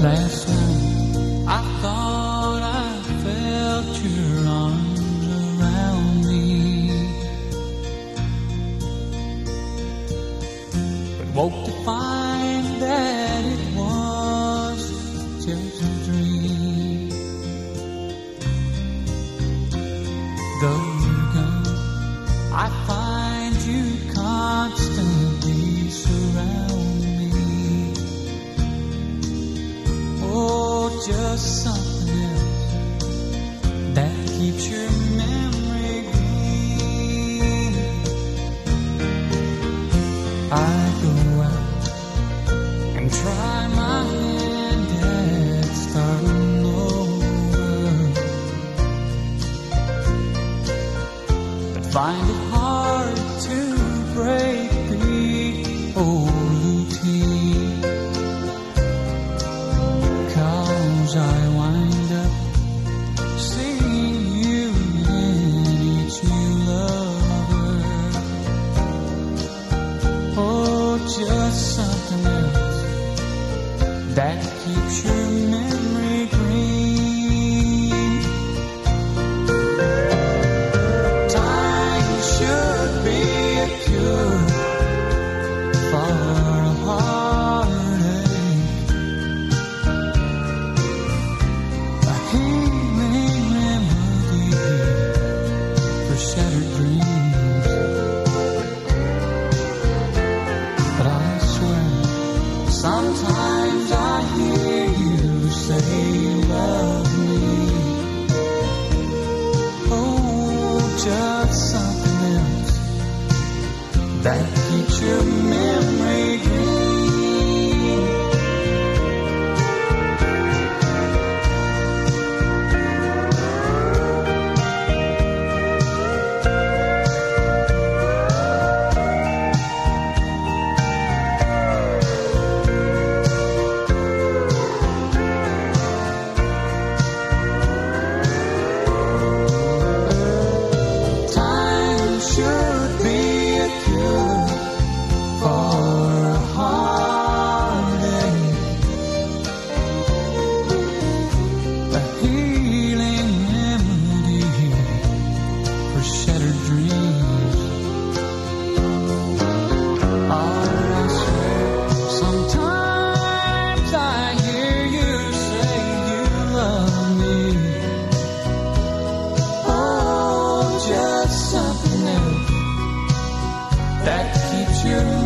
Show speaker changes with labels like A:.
A: Last night I thought I felt your arms around me, but woke to find that it was just a dream. Though you're gone, I find you. Just something else that keeps your memory green. I go out and try my hand at starting over, but find it hard to break the old that keeps your memory green. Time should be a cure for a heartache. A healing remedy for shattered dreams. That keeps your memory you.